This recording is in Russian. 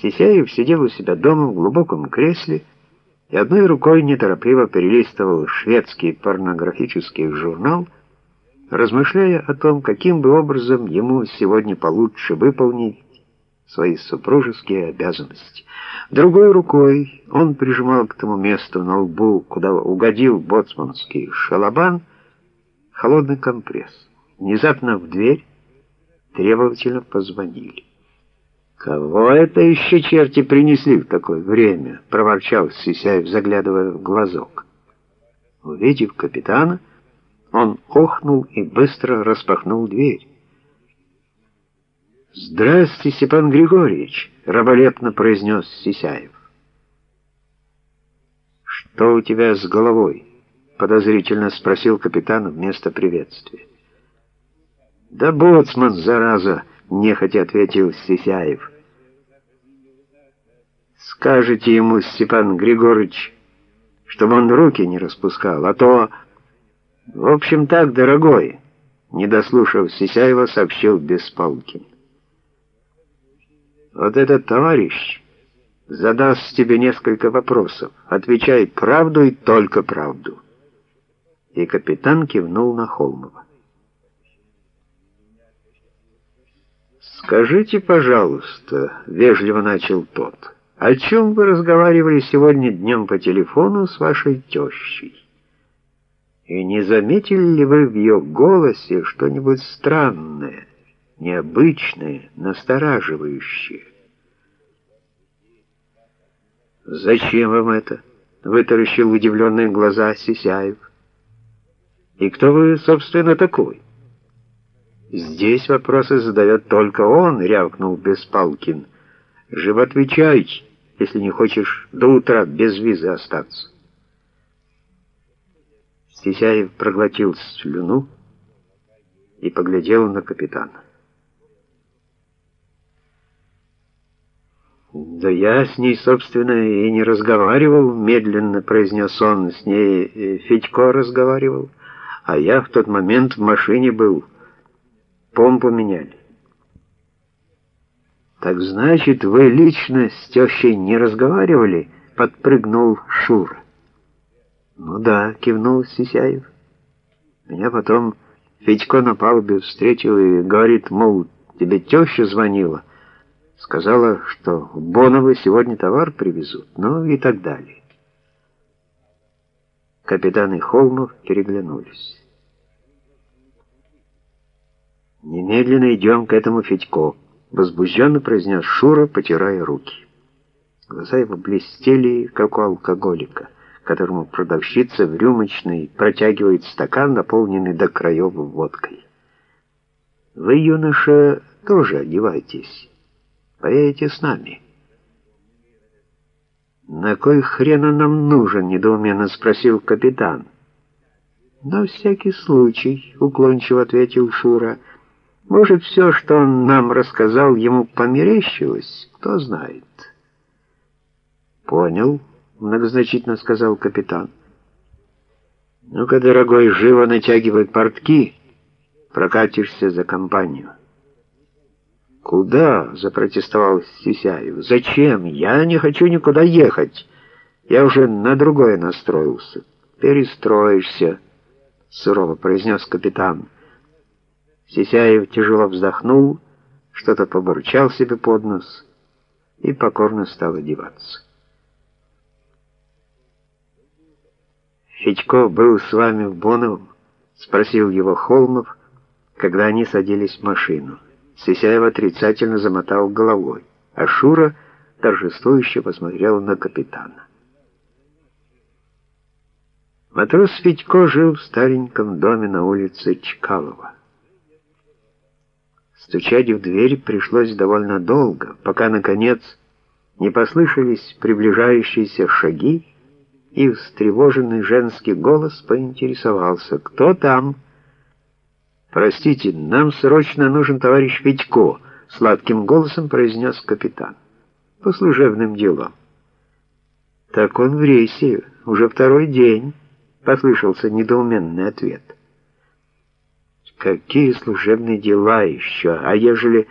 Сисяев сидел у себя дома в глубоком кресле и одной рукой неторопливо перелистывал шведский порнографический журнал, размышляя о том, каким бы образом ему сегодня получше выполнить свои супружеские обязанности. Другой рукой он прижимал к тому месту на лбу, куда угодил боцманский шалабан, холодный компресс. Внезапно в дверь требовательно позвонили. «Кого это еще черти принесли в такое время?» — проворчал Сисяев, заглядывая в глазок. Увидев капитана, он охнул и быстро распахнул дверь. «Здрасте, Степан Григорьевич!» — раболепно произнес Сисяев. «Что у тебя с головой?» — подозрительно спросил капитан вместо приветствия. «Да боцман, зараза!» — нехотя ответил Сисяев. «Скажите ему, Степан Григорьевич, чтобы он руки не распускал, а то...» «В общем так, дорогой», — не дослушав Сисяева, сообщил Беспалкин. «Вот этот товарищ задаст тебе несколько вопросов. Отвечай правду и только правду». И капитан кивнул на Холмова. «Скажите, пожалуйста», — вежливо начал тот, — «о чем вы разговаривали сегодня днем по телефону с вашей тещей? И не заметили ли вы в ее голосе что-нибудь странное, необычное, настораживающее?» «Зачем вам это?» — вытаращил удивленные глаза Сисяев. «И кто вы, собственно, такой?» «Здесь вопросы задает только он», — рявкнул Беспалкин. «Живо отвечай, если не хочешь до утра без визы остаться». Стесяев проглотил слюну и поглядел на капитана. «Да я с ней, собственно, и не разговаривал», — медленно произнес он. «С ней э, Федько разговаривал, а я в тот момент в машине был» помпу меняли. Так значит, вы лично с тещей не разговаривали? Подпрыгнул Шура. Ну да, кивнул Сисяев. Меня потом Федько на палубе встретил и говорит, мол, тебе теща звонила. Сказала, что в Боново сегодня товар привезут, ну и так далее. Капитан и Холмов переглянулись. «Немедленно идем к этому Федько», — возбужденно произнес Шура, потирая руки. Глаза его блестели, как у алкоголика, которому продавщица в рюмочной протягивает стакан, наполненный до краев водкой. «Вы, юноша, тоже одевайтесь. Поедете с нами». «На кой хрен он нам нужен?» — недоуменно спросил капитан. «На всякий случай», — уклончиво ответил Шура, — может, все, что он нам рассказал, ему померещилось, кто знает. Понял, многозначительно сказал капитан. Ну-ка, дорогой, живо натягивай портки, прокатишься за компанию. «Куда?» — запротестовал Сисяев. «Зачем? Я не хочу никуда ехать. Я уже на другое настроился». «Перестроишься», — сурово произнес капитан. Сисяев тяжело вздохнул, что-то побурчал себе под нос и покорно стал одеваться. «Федько был с вами в Боновом?» — спросил его Холмов, когда они садились в машину. Сисяев отрицательно замотал головой, а Шура торжествующе посмотрел на капитана. Матрос Федько жил в стареньком доме на улице Чкалова. Стучать в дверь пришлось довольно долго, пока, наконец, не послышались приближающиеся шаги, и встревоженный женский голос поинтересовался, «Кто там?» «Простите, нам срочно нужен товарищ Федько», — сладким голосом произнес капитан. «По служебным делам». «Так он в рейсе, уже второй день», — послышался недоуменный ответ. Какие служебные дела еще? А ежели